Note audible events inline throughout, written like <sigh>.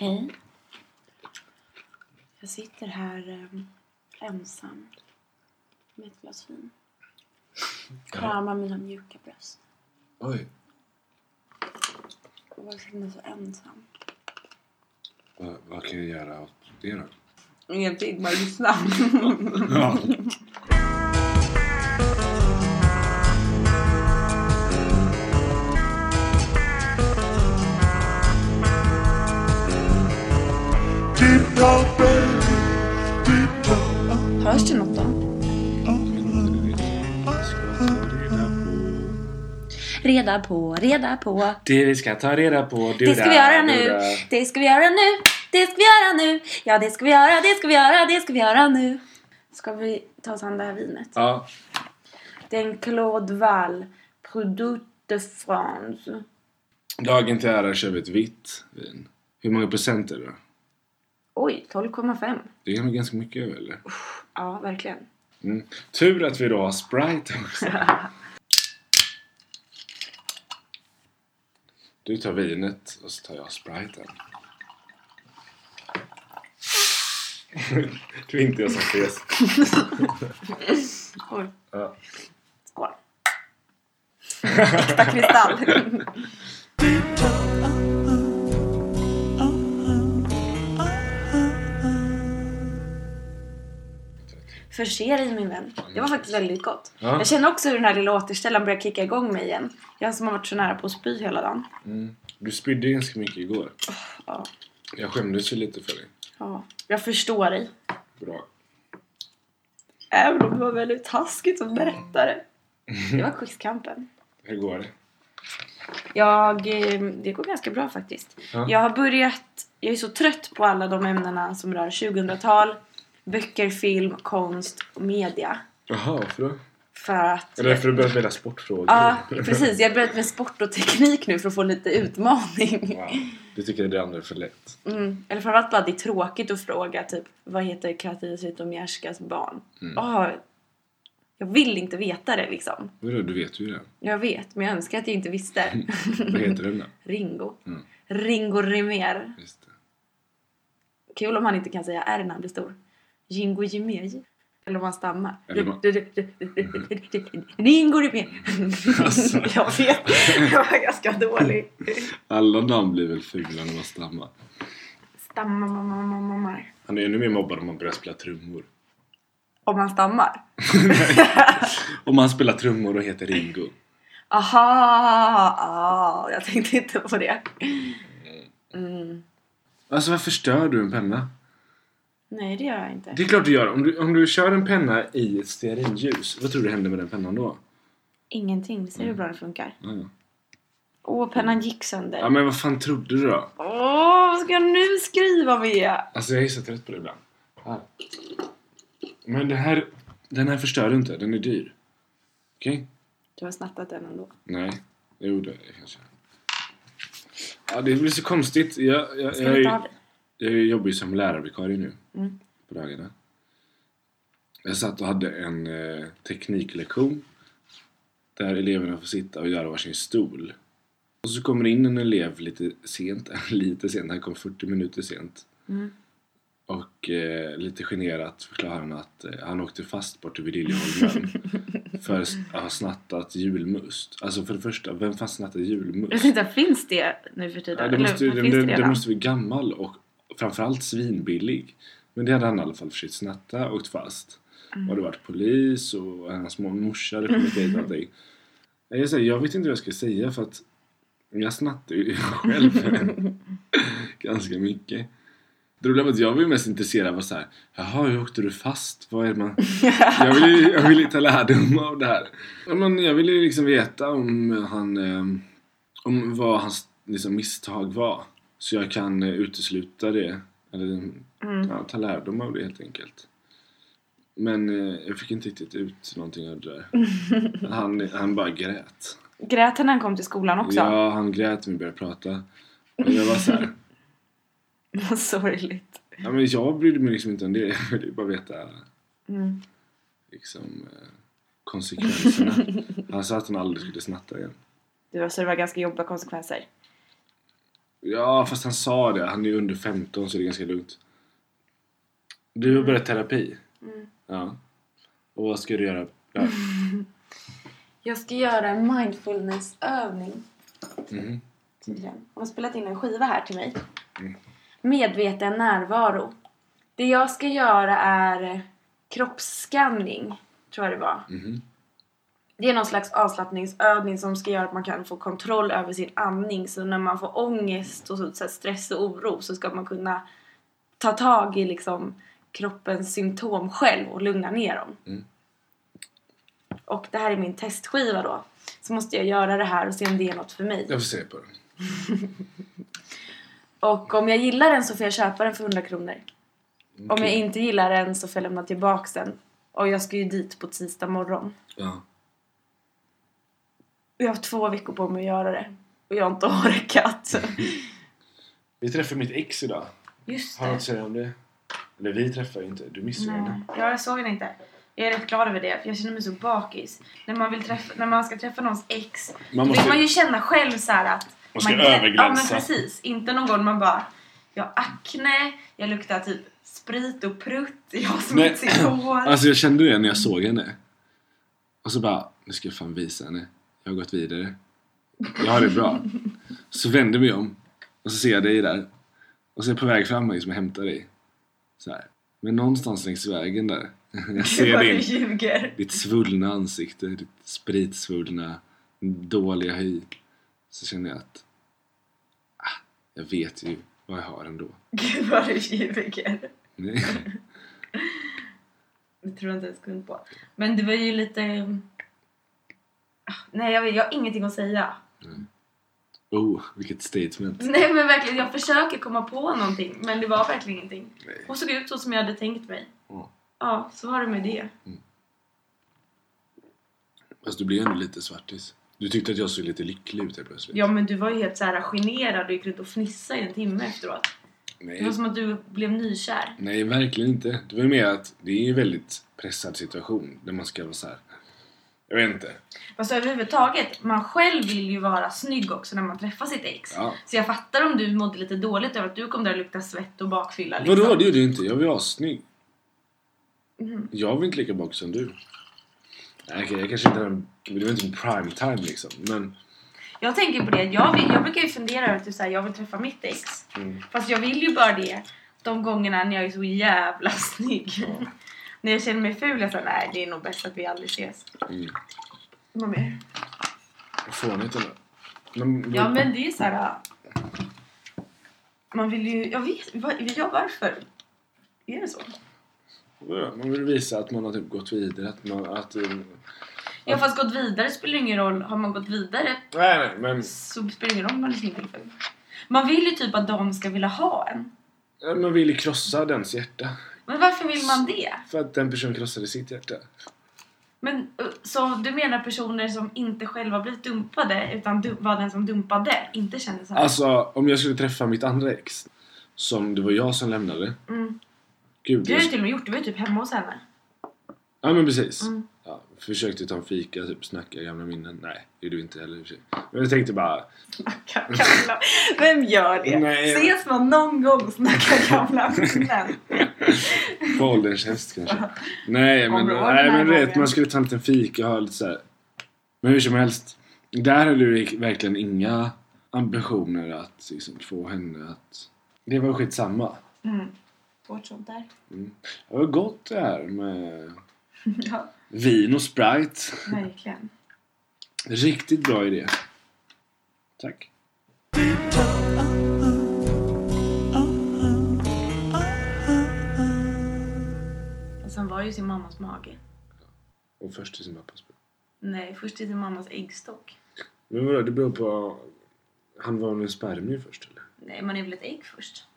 Hej. Jag sitter här em, ensam med ett glas vin. Kramar mina mjuka bröst. Oj. Och jag känner mig så ensam. Vad, vad kan jag göra åt det då? Ingenting, bara lyssna. <laughs> Ja. Hörs det något då? Reda på, reda på. Det vi ska ta reda på. Det ska vi göra nu. Det ska vi göra nu. Det ska vi göra nu. Ja, det ska vi göra, det ska vi göra, det ska vi göra nu. Ska vi ta oss an det här vinet? Ja. Det är en Claude Val Produit de France. Dagen till ära kör vi ett vitt vin. Hur många procent är det då? Oj, 12,5. Det är nog ganska mycket eller? Ja, verkligen. Mm. Tur att vi då har Sprite också. <laughs> Du tar vinet och så tar jag Spriten. det är inte jag som fes. <laughs> Oj, Ja. skål. Äkta kristall. <laughs> Förse dig min vän. Det var faktiskt väldigt gott. Ja. Jag känner också hur den här lilla återställaren börjar kicka igång mig igen. Jag som har varit så nära på att spy hela dagen. Mm. Du spydde ganska mycket igår. Ja, Jag skämdes ju lite för dig. ja. Jag förstår dig. Bra. Även om det var väldigt taskigt att berätta det. Det var quizkampen. Hur går det? Jag, eh, det går ganska bra faktiskt. Ja. Jag har börjat, jag är så trött på alla de ämnena som rör 2000-tal, böcker, film, konst och media. Jaha, varför då? För att... Det för att du börjat välja sportfrågor? Ja, <laughs> precis. Jag har börjat med sport och teknik nu för att få lite utmaning. Wow. Du tycker det andra är för lätt? Mm. Eller framförallt bara att det är tråkigt att fråga typ vad heter Katarina Zytomierskas barn? Mm. Ah, jag vill inte veta det liksom. Vadå, du vet ju det. Jag vet, men jag önskar att jag inte visste. <laughs> Vad heter den då? <laughs> Ringo. Mm. Ringo Rimér. Just det. Kul om han inte kan säga R när han blir stor. Jingo Jiméji. Eller om han stammar. Eller man- Ringo Rimér. Alltså. <laughs> Jag vet, jag var ganska dålig. Alla namn blir väl fula när man stammar. Stammar. Han är ännu mer mobbad om man börjar spela trummor. Om han stammar. <laughs> Om man spelar trummor och heter Ringo. Aha! Ah, jag tänkte inte på det. Mm. Alltså varför stör du en penna? Nej, det gör jag inte. Det är klart du gör. Om du, om du kör en penna i ett stearinljus, vad tror du händer med den pennan då? Ingenting. Det ser hur bra det funkar. Ja. Åh, pennan gick sönder. ja men vad fan trodde du då? Åh, vad ska jag nu skriva med? Alltså jag är så trött på det ibland. Här. Men det här, den här förstör du inte. Den är dyr. Okej? Du har snattat den ändå. Nej. Jo, det kanske. Ja, det blir så konstigt. Jag, jag, jag, jag, jag jobbar ju som lärarvikarie nu. Mm. På dagarna. Jag satt och hade en eh, tekniklektion. Där eleverna får sitta och göra varsin stol. Och så kommer in en elev lite sent. <laughs> lite sent. Han kom 40 minuter sent. Mm. Och eh, lite generat förklarar han att eh, han åkte fast bort vid Liljeholmen <laughs> för att ha snattat julmust. Alltså för det första, vem fan snattar julmust? Jag tänkte, finns det nu för tiden? Ja, det, Eller, måste, den, det redan? den måste vara gammal och framförallt svinbillig. Men det hade han i alla fall försökt snatta, åkt fast. Mm. Och det varit polis och hans morsa hade kommit dit och allting. Jag, säger, jag vet inte vad jag ska säga för att jag snattar ju <laughs> själv <laughs> ganska mycket. Det roliga var att jag var ju mest intresserad av så här, jaha hur åkte du fast? Vad är man... <laughs> jag vill ju jag vill ta lärdom av det här. Men jag ville ju liksom veta om han... Eh, om vad hans liksom, misstag var. Så jag kan eh, utesluta det. Eller Mm. ja, ta lärdom av det helt enkelt. Men eh, jag fick inte riktigt ut någonting av det där. <laughs> Han, han bara grät. Grät han när han kom till skolan också? Ja, han grät när vi började prata. Och jag var så här, <laughs> Vad sorgligt. ja, men jag brydde mig liksom inte om det. Jag ville bara veta Mm. liksom, eh, konsekvenserna. <laughs> Han sa att han aldrig skulle snatta igen. Det var, så det var ganska jobbiga konsekvenser. Ja, fast han sa det. Han är ju under 15 så det är ganska lugnt. Du har börjat terapi? Mm. Ja. Och vad ska du göra? Ja. <laughs> Jag ska göra en mindfulnessövning. Mhm. tydligen. Hon har spelat in en skiva här till mig. Mm. Medveten närvaro. Det jag ska göra är kroppsskanning, tror jag det var. Mhm. Det är någon slags avslappningsövning som ska göra att man kan få kontroll över sin andning. Så när man får ångest och så, stress och oro så ska man kunna ta tag i liksom kroppens symptom själv och lugna ner dem. Mm. Och det här är min testskiva då. Så måste jag göra det här och se om det är något för mig. Jag får se på den. <laughs> Och om jag gillar den så får jag köpa den för 100 kronor. Om jag inte gillar den så får jag lämna tillbaks den. Och jag ska ju dit på tisdag morgon. Ja. Jag har haft två veckor på mig att göra det. Och jag har inte <laughs> orkat. Vi träffar mitt ex idag. Just Har du något det. att säga om det? Eller vi träffar ju inte. Du missade henne. ja, jag såg den inte. Jag är rätt glad över det, för jag känner mig så bakis. När man, vill träffa, när man ska träffa någons ex, Man då måste- vill man ju känna själv så här att... Man ska Ja överglänsa. men precis. Inte någon gång man bara... Jag har akne, jag luktar typ sprit och prutt, <laughs> jag har smutsigt hår. Alltså jag kände det när jag såg henne. Och så bara, nu ska jag fan visa henne. Jag har gått vidare. Jag har det bra. Så vänder mig om. Och så ser jag dig där. Och så är jag på väg fram liksom och hämtar dig. Så här. Men någonstans längs vägen där. <laughs> Jag ser din, ditt svullna ansikte. Ditt spritsvullna, dåliga hy. Så känner jag att ah, jag vet ju vad jag har ändå. Gud vad du ljuger. Nej. <laughs> Det tror jag inte en sekund på. Men det var ju lite... Nej, jag, vet, jag har ingenting att säga. Oh, vilket statement. Nej men verkligen, jag försöker komma på någonting. Men det var verkligen ingenting. Nej. Hon såg ut så som jag hade tänkt mig. Ja. Ja, så var det med det. Fast du blir ändå lite svartis. Du tyckte att jag såg lite lycklig ut helt plötsligt. Ja men du var ju helt så här generad och gick runt och fnissade i en timme efteråt. Det Nej, var som att du blev nykär. nej, verkligen inte. Det var ju mer att det är en väldigt pressad situation där man ska vara så här. Jag vet inte. Fast överhuvudtaget, man själv vill ju vara snygg också när man träffar sitt ex. Ja. Så jag fattar om du mådde lite dåligt över att du kom där och luktade svett och bakfylla liksom. Vadå? Det gjorde jag inte. Jag var ju assnygg. Mhm. Jag var inte lika bak som du. Nej, okej, jag kanske inte hade- Det var inte en prime time liksom. Men Jag tänker på det, jag, vill, jag brukar ju fundera över att typ, jag vill träffa mitt ex. Mm. Fast jag vill ju bara det de gångerna när jag är så jävla snygg. Ja. När jag känner mig ful, jag säger nej det är nog bäst att vi aldrig ses. mm. Vad mer? fånigt ändå. Men, Ja men det är så här. äh, Man vill ju, jag vet, ja, varför? Är det så? Ja, Man vill visa att man har typ gått vidare. Att man, att, eh, Ja fast gått vidare spelar ingen roll. Har man gått vidare nej, nej, men så spelar ingen roll om man är snygg eller ful. Man vill ju typ att de ska vilja ha en. man vill ju krossa dens hjärta. Men varför vill man det? För att den personen krossade sitt hjärta. Men uh, så du menar personer som inte själva blivit dumpade utan du, var den som dumpade inte kände så här? Alltså, om jag skulle träffa mitt andra ex, som det var jag som lämnade. Mm. Gud, Det har ju till och med gjort, du var ju typ hemma hos henne. Ja men precis. Mm. Försökte ta en fika, typ snacka gamla minnen. Nej, det gjorde du inte heller. Men jag tänkte bara, Gamla. Vem gör det? Nej. Ses man någon gång och snackar gamla <laughs> minnen? på ålderns häst kanske. Nej men, Om råd nej, men vet, man skulle ta en liten fika och ha lite så här. Men hur som helst. Där hade du verkligen inga ambitioner att liksom, få henne att... Det var skitsamma. Mm. Vårt sånt där. Mm. Det var gott det här med Ja, vin och Sprite. verkligen. Riktigt bra idé. Tack. Sen var ju sin mammas mage. Och först till sin pappas bror. Nej, först till sin mammas äggstock. Men vadå, det beror på... Han var väl en spermie först eller? Nej, man är väl ett ägg först?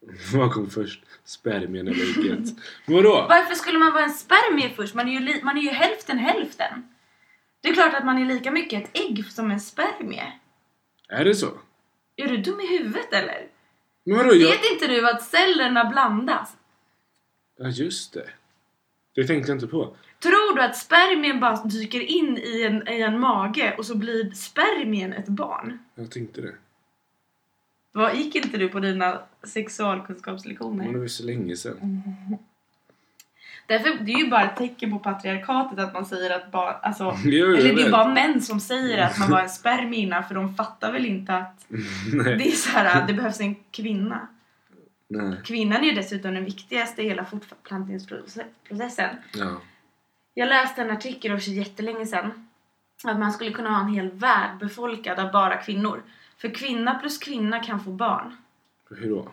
<laughs> Vad kom först? Spermien eller ägget? Vadå? Varför skulle man vara en spermie först? Man är ju, li- man är ju hälften hälften. Det är klart att man är lika mycket ett ägg som en spermie. Är det så? Är du dum i huvudet eller? Men vadå? Jag... Vet inte du att cellerna blandas? Ja, just det. Det tänkte jag inte på. Tror du att spermien bara dyker in i en, i en mage och så blir spermien ett barn? Jag tänkte det. Vad gick inte du på dina Men sexualkunskapslektioner? det var ju så länge sedan. <laughs> Därför, det är ju bara ett tecken på patriarkatet att man säger att barn, alltså, <laughs> Jo, eller det är bara män som säger att man var en spermie innan för de fattar väl inte att <laughs> det är så här, det behövs en kvinna. Nej. Kvinnan är ju dessutom den viktigaste i hela fortplantningsprocessen. Ja. Jag läste en artikel för jättelänge sedan att man skulle kunna ha en hel värld befolkad av bara kvinnor. För kvinna plus kvinna kan få barn. Hur då?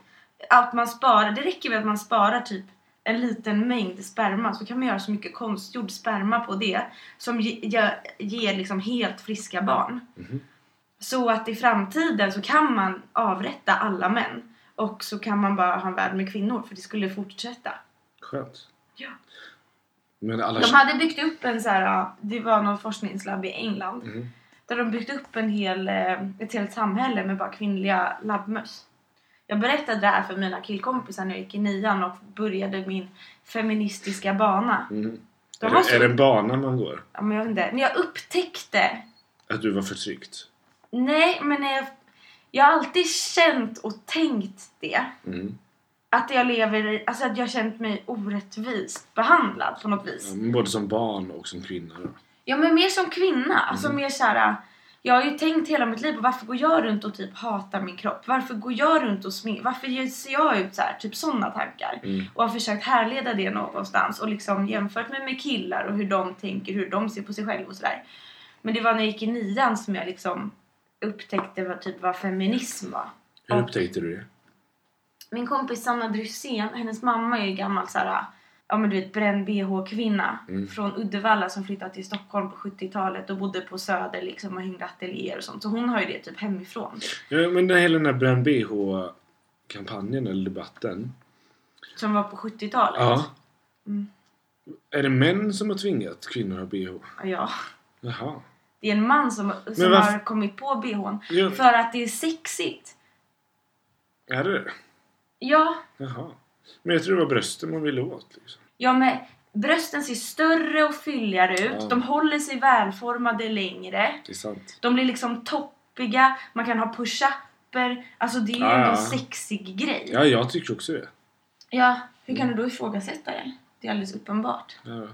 Att man sparar, det räcker med att man sparar typ en liten mängd sperma så kan man göra så mycket konstgjord sperma på det som ge, ge, ger liksom helt friska barn. Mhm. Så att i framtiden så kan man avrätta alla män och så kan man bara ha en värld med kvinnor för det skulle fortsätta. Skönt. Ja. Men alla... De hade byggt upp en så här, det var någon forskningslabb i England Mhm. Där de byggt upp en hel, eh, ett helt samhälle med bara kvinnliga labbmöss. Jag berättade det här för mina killkompisar när jag gick i nian och började min feministiska bana. Mhm. De Är, det, så, är det en bana man går? ja, men jag vet inte, när jag upptäckte, Att du var förtryckt? nej men när jag, jag har alltid känt och tänkt det. Mm. Att jag lever alltså att jag har känt mig orättvist behandlad på något vis. Ja, både som barn och som kvinna då. Ja men mer som kvinna, alltså mer såhär jag har ju tänkt hela mitt liv på varför går jag runt och typ hatar min kropp? Varför går jag runt och smink? Varför ser jag ut så här? Typ sådana tankar. Mm. Och har försökt härleda det någonstans och liksom jämfört mig med killar och hur de tänker, hur de ser på sig själva och sådär. Men det var när jag gick i nian som jag liksom upptäckte vad, typ, vad feminism var. Hur upptäckte du det? Min kompis Sanna Drysén, hennes mamma är ju gammal så här, ja men du vet bränd bh-kvinna Mm. från Uddevalla som flyttade till Stockholm på 70-talet och bodde på Söder liksom och hängde ateljéer och sånt. Så hon har ju det typ hemifrån. Ja, men den, hela den här bränn BH-kampanjen eller debatten. Som var på 70-talet. Ja. Mm. Är det män som har tvingat kvinnor att ha BH? Ja. Jaha. Det är en man som, som har kommit på bhn. Ja. För att det är sexigt. Är det det? Ja. Jaha. Men jag tror det var brösten man ville åt liksom. Ja men brösten ser större och fylligare ut. Ja. De håller sig välformade längre. Det är sant. De blir liksom toppiga, man kan ha push-upper. Alltså det är ju Ja, ändå en sexig grej. Ja, jag tycker också det. Ja, hur kan du då ifrågasätta det? Det är alldeles uppenbart. Ja.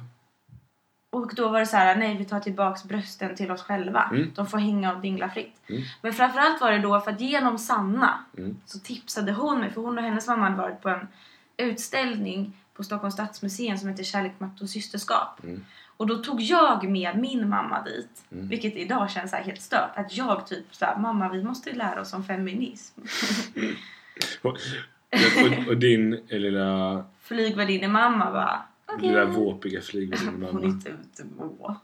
Och då var det så här, nej vi tar tillbaks brösten till oss själva. Mm. De får hänga och dingla fritt. Mm. Men framförallt var det då för att genom Sanna Mm. så tipsade hon mig, för hon och hennes mamma hade varit på en utställning på Stockholms stadsmuseum som heter Kärlek, makt och systerskap. Mm. Och då tog jag med min mamma dit. Mm. Vilket idag känns helt stört. Att jag typ såhär, mamma vi måste lära oss om feminism. <laughs> Och, och, och din eh, lilla, Flygvärdinnemamma bara, okej. lilla våpiga flygvärdinna Hon är inte ute vå.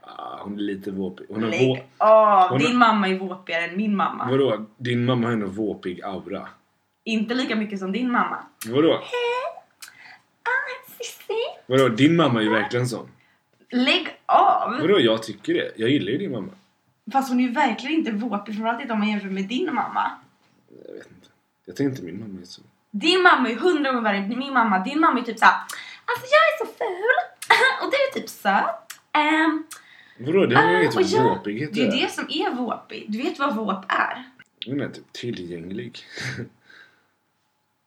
Ah, hon är lite våpig. Hon har. Lägg av! hon har- Din mamma är våpigare än min mamma. Vadå? Din mamma har ändå våpig aura. Inte lika mycket som din mamma. Vadå? Ah, Cissi. Vadå? Din mamma är ju verkligen sån. Lägg av! Vadå? Jag tycker det. Jag gillar ju din mamma. Fast hon är ju verkligen inte våpig, framförallt inte om man jämför med din mamma. Jag vet inte. Jag tänkte inte min mamma är så. Din mamma är hundra gånger värre än min mamma. Din mamma är typ såhär, alltså jag är så ful <laughs> och du är typ söt. Um, Vadå? Det har ju inget och med jag- våpighet det är det som är våpig. Du vet vad våp är? Hon är typ tillgänglig. <laughs>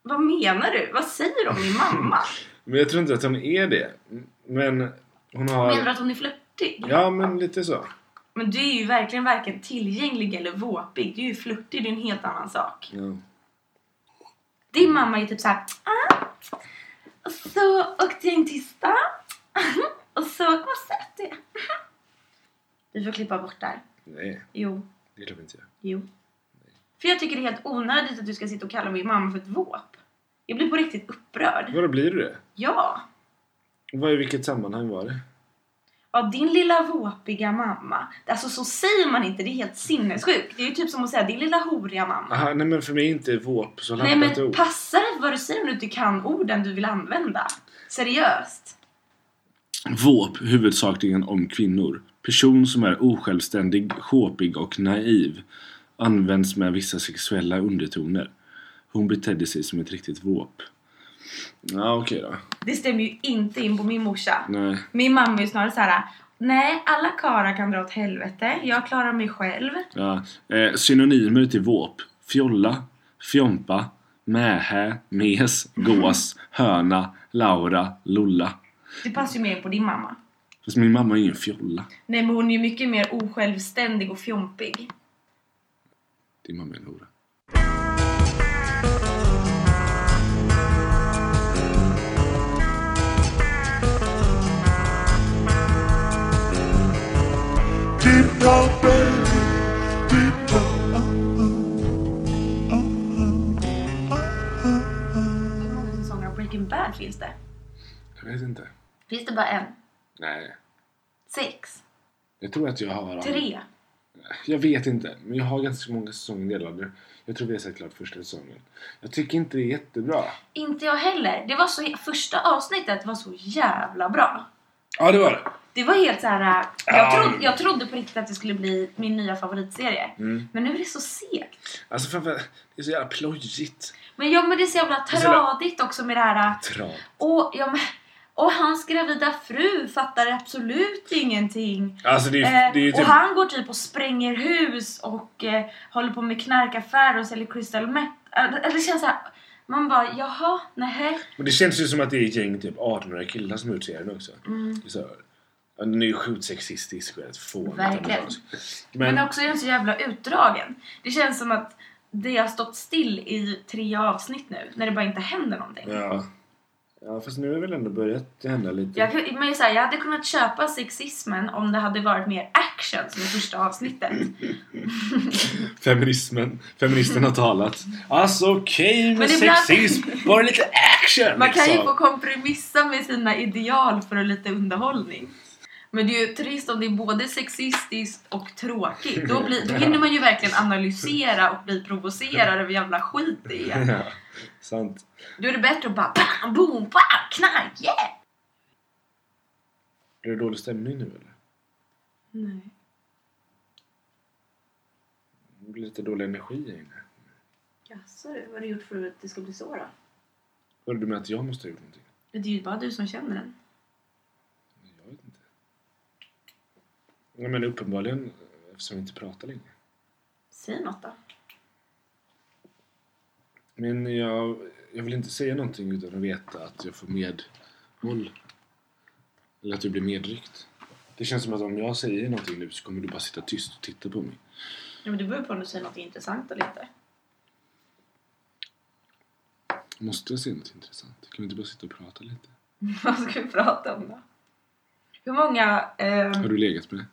Vad menar du? Vad säger du om min mamma? <laughs> Men jag tror inte att hon är det. Men hon Menar du har... att hon är flörtig? Ja, men lite så. Men du är ju verkligen varken tillgänglig eller våpig. Du är ju flörtig, det är en helt annan sak. Ja. Din mamma är typ såhär, ah, och så åkte jag in till stan <laughs> och så, vad söt du är. <laughs> Vi får klippa bort där. Nej, Jo, det gillar inte jag. jo. För jag tycker det är helt onödigt att du ska sitta och kalla min mamma för ett våp. Jag blir på riktigt upprörd. Vadå, blir du det? Ja. Vad, I vilket sammanhang var det? Ja, din lilla våpiga mamma. Alltså så säger man inte, det är helt sinnessjukt. Det är ju typ som att säga din lilla horiga mamma. Aha, nej men för mig är inte våp så Nej laddat men ord. passa dig för vad du säger om du inte kan orden du vill använda. Seriöst. Våp huvudsakligen om kvinnor. Person som är osjälvständig, sjåpig och naiv. Används med vissa sexuella undertoner. Hon betedde sig som ett riktigt våp. Ja okej då. Det stämmer ju inte in på min morsa. Nej. Min mamma är ju snarare så här. Nej, alla karlar kan dra åt helvete. Jag klarar mig själv. Ja. Eh, synonymer till våp. Fjolla. Fjompa, Mähä, Mes, Gås, Höna, Laura, Lolla. Det passar ju mer på din mamma. Fast min mamma är ingen fjolla. Nej men hon är ju mycket mer osjälvständig och fjompig. Din mamma är en hora. Deep down, baby. Deep down. Hur många säsonger av Breaking Bad finns det? Jag vet inte. Finns det bara en? Nej. Sex? Jag tror att jag har... Tre? Jag vet inte. Men jag har ganska många säsonger delade. Jag tror vi har sett klart första säsongen. Jag tycker inte det är jättebra. Inte jag heller. Det var så, första avsnittet var så jävla bra. Ja, det var det. Det var helt så här. äh, Jag, Ja. trodde, jag trodde på riktigt att det skulle bli min nya favoritserie. Mm. Men nu är det så segt. Alltså framförallt, det är så jävla plojigt. Men ja, men det är så jävla tradigt också med det här. äh, Trav. Och, ja, men, och hans gravida fru fattar absolut ingenting. Alltså det är, Eh, det är ju och typ... han går typ och spränger hus och eh, håller på med knarkaffärer och säljer crystal meth. Eh, Det känns så här, man bara jaha, nej. Men det känns ju som att det är ett gäng typ 18-åriga killar som gjort serien också. Mm. Det är så, den är ju sjukt sexistisk och rätt fånigt Verkligen. Men, Men, också är den så jävla utdragen. Det känns som att det har stått still i tre avsnitt nu när det bara inte händer någonting. ja. Ja fast nu har väl ändå börjat hända lite. Jag, men så här, jag hade kunnat köpa sexismen om det hade varit mer action som i första avsnittet. <laughs> Feminismen. Feministen har talat. Alltså okej med Men ibland- sexism. Bara lite action Man kan ju liksom. få kompromissa med sina ideal för lite underhållning. Men det är ju trist om det är både sexistiskt och tråkigt. Då, blir, då hinner man ju verkligen analysera och bli provocerad över jävla skit det är. <laughs> Sant. Då är det bättre att bara bam, boom, bam, knark, yeah! Är det dålig stämning nu eller? Nej. Det blir lite dålig energi här inne. Jaså du, vad har du gjort för att det ska bli så då? Hörde du med att jag måste ha gjort någonting? Det är ju bara du som känner den. Jag vet inte. Ja, men uppenbarligen eftersom vi inte pratar längre. Säg något då. Men jag, jag vill inte säga någonting utan att veta att jag får medhåll. Eller att du blir medryckt. Det känns som att om jag säger någonting nu så kommer du bara sitta tyst och titta på mig. Ja, men det beror på om du säger något intressant eller inte. Måste jag säga något intressant? Kan vi inte bara sitta och prata lite? <laughs> Vad ska vi prata om då? Hur många... ehm, Har du legat med?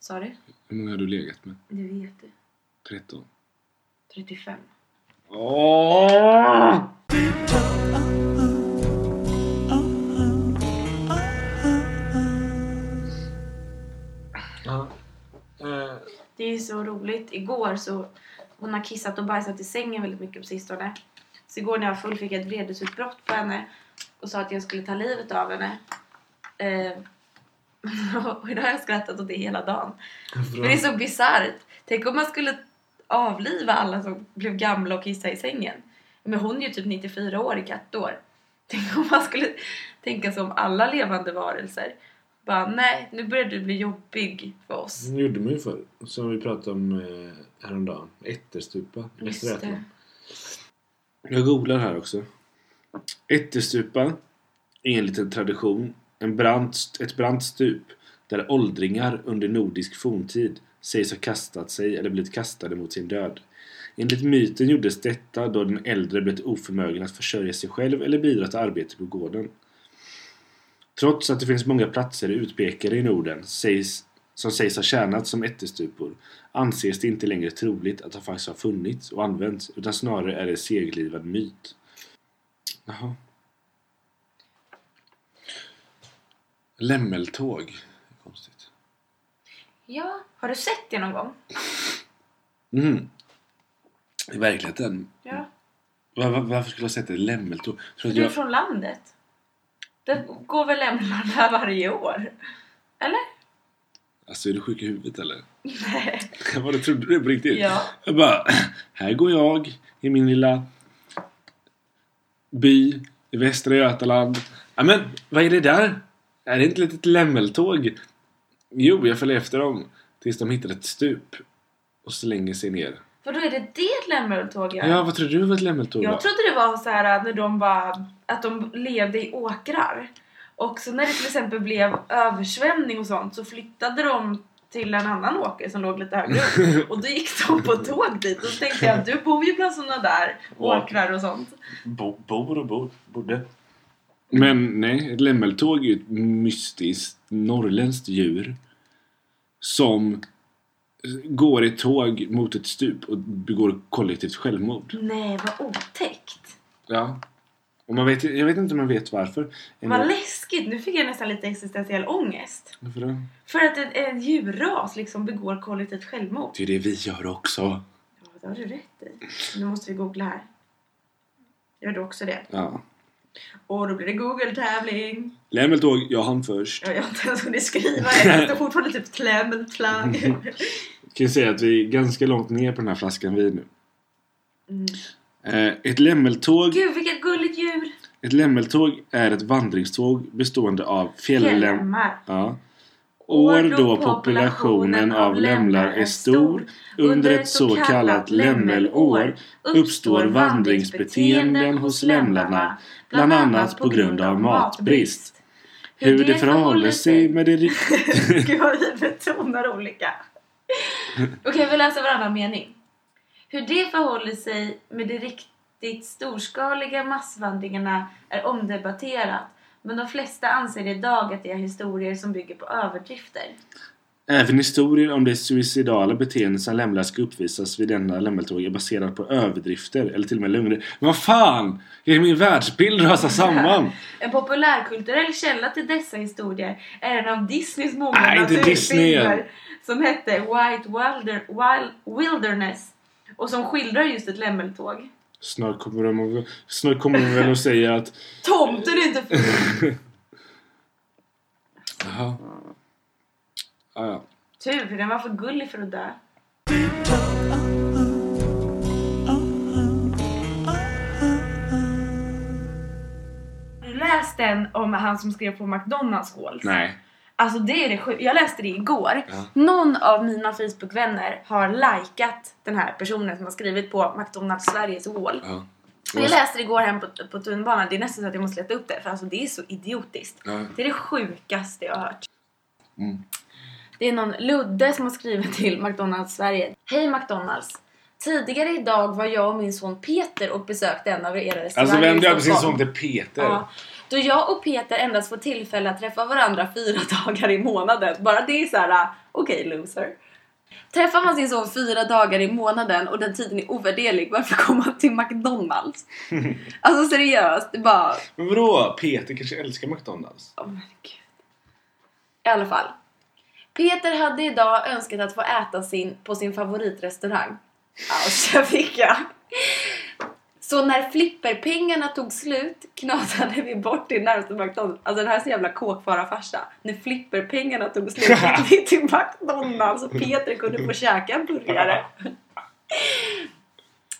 Sa du? Hur många har du legat med? Det vet du. 13? 35. Ja. Eh, Det är så roligt. Igår så... Hon har kissat och bajsat i sängen väldigt mycket på sistone. Så igår när jag var full fick jag ett vredesutbrott på henne. Och sa att jag skulle ta livet av henne. Eh, <laughs> och idag har jag skrattat åt det hela dagen. För det är så bisarrt. Tänk om man skulle avliva alla som blev gamla och kissade i sängen. Men hon är ju typ 94 år i <laughs> kattår. Tänk om man skulle tänka sig om alla levande varelser. Bara nej, nu börjar du bli jobbig för oss. Det gjorde man ju förr. Som vi pratade om eh, häromdagen. Ätterstupa. Jag googlar här också. Ätterstupa är enligt en tradition en brant, ett brant stup där åldringar under nordisk forntid sägs ha kastat sig eller blivit kastade mot sin död. Enligt myten gjordes detta då den äldre blivit oförmögen att försörja sig själv eller bidra till arbete på gården. Trots att det finns många platser utpekade i Norden sägs, som sägs ha tjänat som ättestupor anses det inte längre troligt att de faktiskt har funnits och använts utan snarare är det seglivad myt. Jaha. Lämmeltåg. Ja, har du sett det någon gång? Mm. I verkligheten. Ja. Var, var, varför skulle jag ha sett ett lämmeltåg? Att Du är jag, från landet. Det går väl lämnar där varje år? Eller? alltså är du sjuk i huvudet eller? Nej. <laughs> Vad trodde du på riktigt? Ja. Jag bara, här går jag i min lilla by i Västra Götaland. Ja men, vad är det där? Är det inte ett litet lämmeltåg? Jo, jag följer efter dem tills de hittar ett stup och slänger sig ner. För då är det det ett lämmeltåg gör? Ja, vad tror du var ett lämmeltåg Jag trodde det var så här att när de var, att de levde i åkrar. Och så när det till exempel blev översvämning och sånt så flyttade de till en annan åker som låg lite högre upp. <laughs> Och då gick de på tåg dit. Och så tänkte jag, du bor ju bland såna där åkrar och sånt. Bo, bor och bor. Borde. Men nej, ett lämmeltåg är ju ett mystiskt norrländskt djur som går i tåg mot ett stup och begår kollektivt självmord. Nej, vad otäckt. Ja. Och man vet, jag vet inte om man vet varför. En- Vad läskigt. Nu fick jag nästan lite existentiell ångest. Varför då? För att en, en djurras liksom begår kollektivt självmord. Det är det vi gör också. Ja, det har du rätt i. Nu måste vi googla här. Gör du också det? Ja. Och då blir det Google-tävling. Lämmeltåg, jag hann först. Ja, jag har inte ens hunnit skriva. Det <laughs> står fortfarande typ klämmelplagg. <laughs> kan ju säga att vi är ganska långt ner på den här flaskan vin nu. Mm. Eh, ett lämmeltåg Gud, vilket gulligt djur! Ett lämmeltåg är ett vandringståg bestående av fjällläm... Fjällemmar. Ja. År då populationen av lämlar är stor under ett så kallat lämmelår uppstår vandringsbeteenden hos lämlarna bland annat på grund av matbrist. Hur det förhåller sig med det riktiga... <laughs> Gud vad vi betonar olika. Okej, vi läser varannan mening. Hur det förhåller sig med de riktigt storskaliga massvandringarna är omdebatterat. Men de flesta anser idag att det är historier som bygger på överdrifter. Även historien om det suicidala beteende som lämlar ska uppvisas vid denna lämmeltåg är baserad på överdrifter eller till och med lögner. Vad fan! Är min världsbild rasar samman? <laughs> En populärkulturell källa till dessa historier är en av Disneys många Nej, inte Disney naturfilmer som hette White Wilder, Wild, Wilderness och som skildrar just ett lämmeltåg. Snart kommer de, snart kommer de väl att säga att <laughs> Tomten är inte ful! <laughs> Jaha. Ah, ja. Tur, för den var för gullig för att dö. Du läst den om han som skrev på McDonalds walls? Nej. Alltså det är det sjuka. Jag läste det igår. Ja. Någon av mina Facebookvänner har likat den här personen som har skrivit på McDonalds Sveriges wall. Ja. Och jag läste det igår hem på, på tunnelbanan. Det är nästan så att jag måste leta upp det för alltså det är så idiotiskt. Ja. Det är det sjukaste jag har hört. Mm. Det är någon Ludde som har skrivit till McDonalds Sverige. Hej McDonalds! Tidigare idag var jag och min son Peter och besökte en av era restauranger Alltså vem döper sin son till Peter? Ja. Då jag och Peter endast får tillfälle att träffa varandra fyra <laughs> dagar i månaden. Bara det är så här, ah, okej loser. Träffar man sin son fyra dagar i månaden och den tiden är ovärderlig, varför kommer man till McDonalds? <laughs> Alltså seriöst, det bara... Men vadå? Peter kanske älskar McDonalds? Åh men gud. I alla fall. Peter hade idag önskat att få äta sin, på sin favoritrestaurang. Ja, och så fick jag. Så när flipperpengarna tog slut knatade vi bort till närmaste McDonalds. Alltså den här är så jävla kåkfara farsa. När flipperpengarna tog slut <laughs> gick vi till McDonalds och Peter kunde få käka en burgare.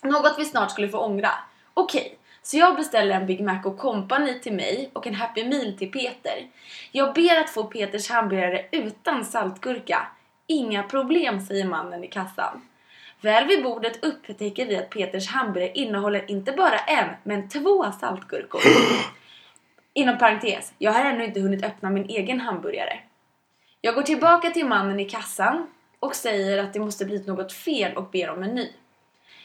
Något vi snart skulle få ångra. Okej, så jag beställer en Big Mac och Company till mig och en Happy Meal till Peter. Jag ber att få Peters hamburgare utan saltgurka. Inga problem, säger mannen i kassan. Väl vid bordet upptäcker vi att Peters hamburgare innehåller inte bara en, men två saltgurkor. <gasps> Inom parentes, jag har ännu inte hunnit öppna min egen hamburgare. Jag går tillbaka till mannen i kassan och säger att det måste blivit något fel och ber om en ny.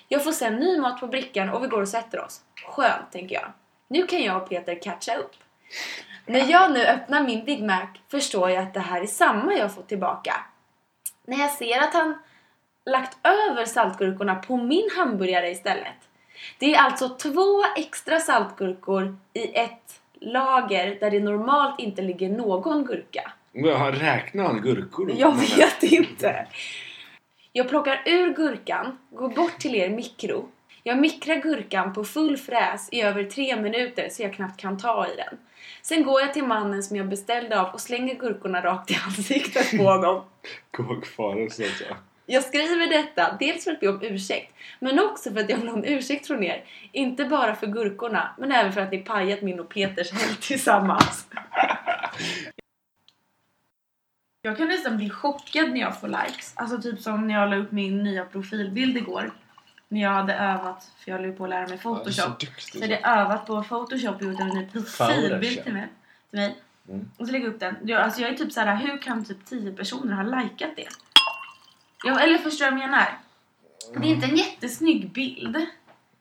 Jag får sen ny mat på brickan och vi går och sätter oss. Skönt, tänker jag. Nu kan jag och Peter catcha upp. När jag nu öppnar min Big Mac förstår jag att det här är samma jag fått tillbaka. När jag ser att han lagt över saltgurkorna på min hamburgare istället. Det är alltså två extra saltgurkor i ett lager där det normalt inte ligger någon gurka. Jag räknar han gurkor? Jag vet inte. Jag plockar ur gurkan, går bort till er mikro. Jag mikrar gurkan på full fräs i över tre minuter så jag knappt kan ta i den. Sen går jag till mannen som jag beställde av och slänger gurkorna rakt i ansiktet på honom. <laughs> Kåkfarare så att säga. Jag skriver detta dels för att be om ursäkt, men också för att jag vill ha en ursäkt från er. Inte bara för gurkorna, men även för att ni pajat min och Peters helg tillsammans. <laughs> Jag kan nästan bli chockad när jag får likes. Alltså typ som när jag la upp min nya profilbild igår. när jag hade övat, för jag höll på att lära mig Ja, så photoshop. duktig. Så hade jag övat på photoshop och gjort en ny profilbild till mig. Till mig. Mm. Och så lägger jag upp den. Jag, alltså jag är typ så här, hur kan typ 10 personer ha likat det? Jag, eller förstår du vad jag menar? Det är inte en jättesnygg bild.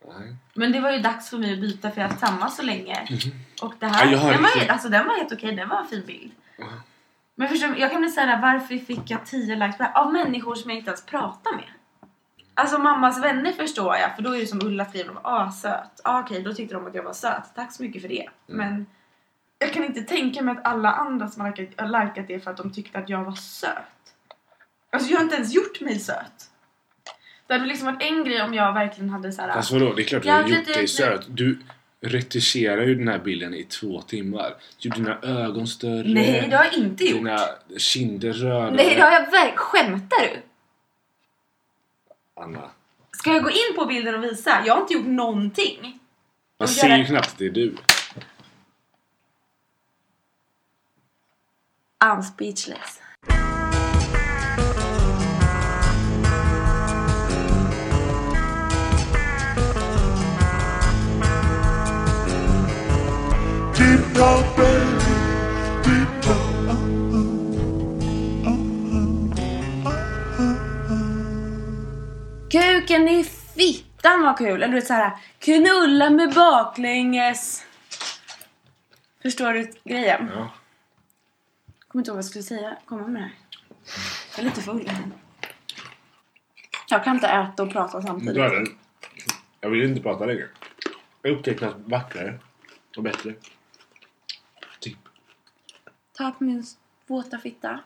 Nej. Men det var ju dags för mig att byta för jag har haft samma så länge. Och det Ja, här, har den, var, ju- alltså, den var helt okej, den var en fin bild. Men förstår du, jag kan bli såhär, varför fick jag 10 likes på det här? Av människor som jag inte ens pratar med. Alltså mammas vänner förstår jag, för då är det som Ulla skriver, de ah, söt. Ah, okej, då tyckte de att jag var söt. Tack så mycket för det. Men jag kan inte tänka mig att alla andra som har likat, likat det för att de tyckte att jag var söt. Alltså jag har inte ens gjort mig söt. Det hade liksom varit en grej om jag verkligen hade såhär... Fast vadå, det är klart du har gjort dig typ- söt. Du retuscherar ju den här bilden i två timmar. Du gjorde dina ögon större. Nej, det har jag inte gjort. Dina kinder röda. Nej, det har jag verkligen... Skämtar du? Anna. Ska jag gå in på bilden och visa? Jag har inte gjort någonting. Man ser göra- ju knappt att det är du. I'm speechless. Down, baby. Deep down. Kuken i fittan var kul. Eller du vet såhär, knulla med baklänges. Förstår du grejen? Ja. kommer inte ihåg vad jag skulle säga. Komma med det här. Jag är lite full. Jag kan inte äta och prata samtidigt. Jag vill inte prata längre. Jag upptäckte något vackrare och bättre. Ta på min våta fitta.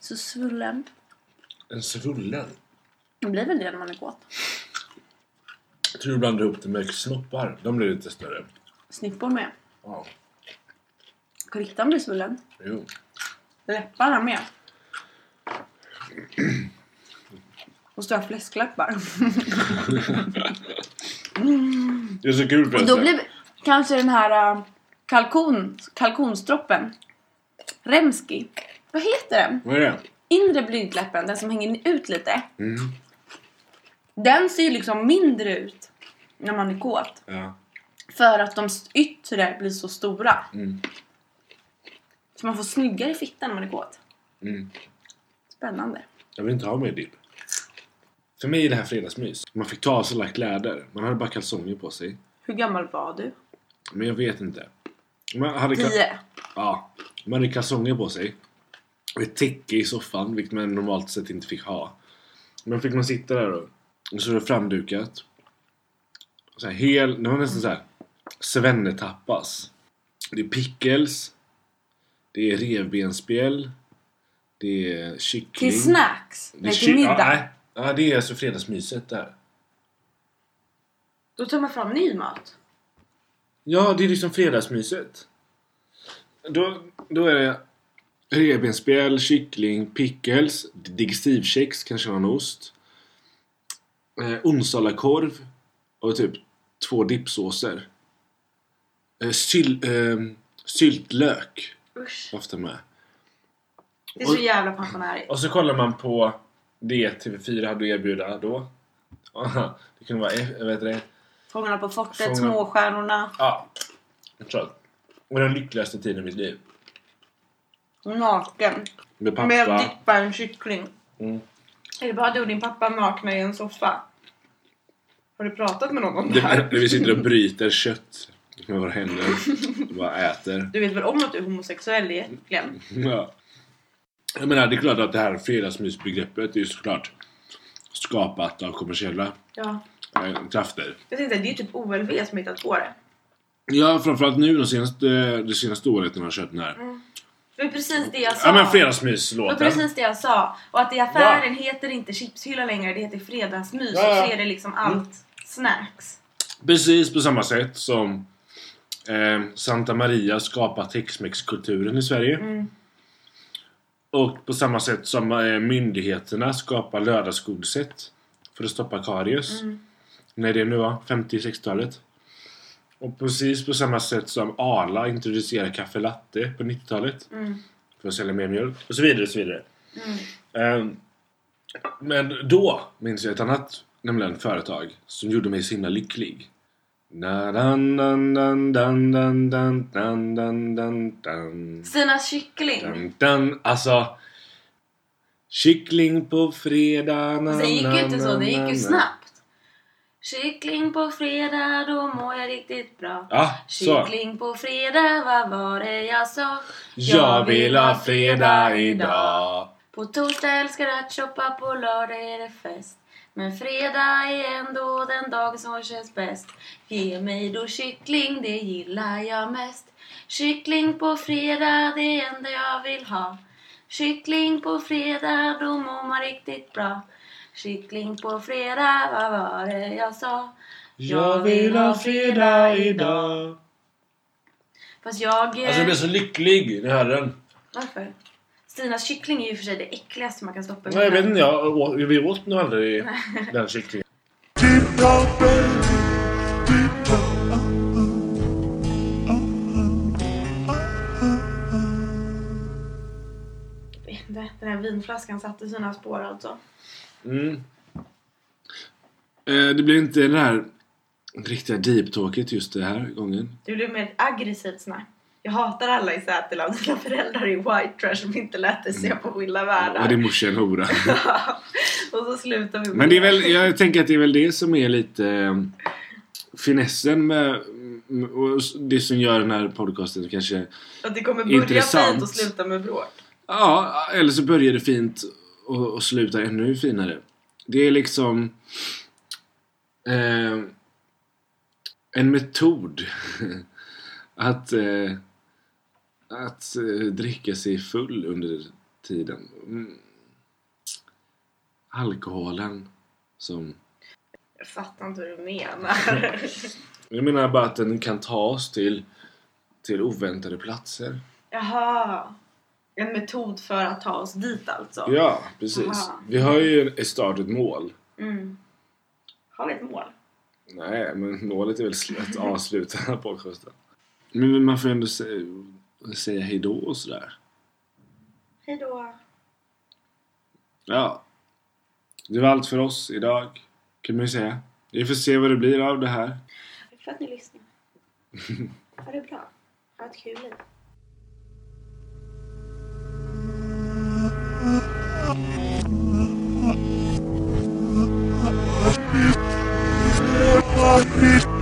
Så svullen. En svullen. Det blir väl det när man är kåt. Jag tror du blandar ihop det med snoppar. De blir lite större. Snippor med. Ja. Klittan blir svullen. Jo. Läpparna med. Och stora fläskläppar. <laughs> Det är så kul Och då förresten. blir kanske den här uh, kalkon, kalkonstroppen. Remski. Vad heter den? Vad är det? Inre blygdläppen, den som hänger ut lite. Mm. Den ser ju liksom mindre ut när man är kåt. Ja. För att de yttre blir så stora. Mm. Så man får snyggare fitta när man är kåt. Mm. Spännande. Jag vill inte ha mer dipp. För mig är det här fredagsmys. Man fick ta av sig lagt läder. Man hade bara kalsonger på sig. Hur gammal var du? Men jag vet inte. Man hade, Tio. ja, man hade kalsonger på sig. Och ett täcke i soffan, vilket man normalt sett inte fick ha. Men fick man sitta där och, och så var det framdukat. Så här, hel, det var nästan så här svennetappas. Det är pickles. Det är revbensspjäll. Det är kyckling. Till snacks? Det är till middag? Ja, nej. ja, det är alltså fredagsmyset där. Då tar man fram ny mat. Ja, det är liksom fredagsmyset. Då, då är det revbensspjäll, kyckling, pickles, digestivkex, kanske någon ost. Eh, onsalakorv och typ två dippsåser. Eh, syl, eh, syltlök Usch. ofta med. Det är så jävla pensionärigt. Och så kollar man på det TV4 hade att erbjuda då. Det kunde vara, jag vet det, Fångarna på fortet, Fångarna- Småstjärnorna, ja. Jag tror att. Och den lyckligaste tiden i mitt liv. naken. Med pappa. Med dippa en kyckling. Mm. Är det bara du och din pappa nakna i en soffa? Har du pratat med någon om det Det, här? när vi sitter och bryter kött med våra händer och bara äter. Du vet väl om att du är homosexuell egentligen? Ja. Jag menar, det är klart att det här fredagsmysbegreppet är ju såklart skapat av kommersiella Ja. eh, krafter. Jag tänkte, det är ju typ OLV som hittat på det. Ja, framförallt nu de senaste, det senaste året när jag kört den här. Det var precis det jag sa. Ja men Det var fredagsmyslåten. precis det jag sa. Och att i affären heter det inte chipshylla längre, det heter fredagsmys. Ja, ja. Och så är det liksom allt snacks. Precis på samma sätt som eh, Santa Maria skapat Tex-Mex-kulturen i Sverige. Mm. Och på samma sätt som eh, myndigheterna skapar lördagsgodiset för att stoppa karies. Mm. När det nu var, 50-60-talet. Och precis på samma sätt som Arla introducerade kaffe latte på 90-talet mm. för att sälja mer mjölk och så vidare och så vidare. Mm. Um, men då minns jag ett annat nämligen företag som gjorde mig så himla lycklig. Stinas Kyckling. Alltså... Kyckling på fredag... Alltså, det gick ju inte så, det gick ju snabbt. Kyckling på fredag, då mår jag riktigt bra. Så. Kyckling på fredag, vad var det jag sa? Jag vill ha fredag idag. På torsdag älskar jag att shoppa, på lördag är det fest. Men fredag är ändå den dag som känns bäst. Ge mig då kyckling, det gillar jag mest. Kyckling på fredag, det enda jag vill ha. Kyckling på fredag, då mår man riktigt bra. Kyckling på fredag, vad var det jag sa? Jag vill ha fredag idag. Fast jag... Alltså jag blev så lycklig, hörde den. Varför? Stinas kyckling är ju för sig det äckligaste man kan stoppa i Nej, jag vet munnen. inte, jag, å- vi åt nog aldrig <laughs> den kycklingen. Jag vet inte, Den här vinflaskan satte sina spår alltså. Mm. Eh, det blir inte det här riktiga deep-talket just det här gången. Det blev mer ett aggressivt snack. Jag hatar alla i Sätela. Dina föräldrar är white trash som inte lät dig se på Skilda världar. Och det är morsan hora. <laughs> och så slutar vi med Men det är väl, jag tänker att det är väl det som är lite eh, finessen med med- och det som gör den här podcasten kanske Att det kommer börja Intressant. fint och sluta med bråk. Ja, eller så börjar det fint och, och slutar ännu finare. Det är liksom eh, en metod <laughs> att, eh, att eh, dricka sig full under tiden. Mm. Alkoholen som... Jag fattar inte hur du menar. <laughs> Jag menar bara att den kan tas till, till oväntade platser. Jaha. En metod för att ta oss dit alltså. Ja, precis. Aha. Vi har ju ett start ett mål. Mm. Har vi ett mål? Nej, men målet är väl att avsluta den här podcasten. Men man får ändå säga, säga hejdå och sådär. Hej då. Ja. Det var allt för oss idag, kan man ju säga. Vi får se vad det blir av det här. För att ni lyssnade. Ha det bra. Ha ett kul liv. Peace.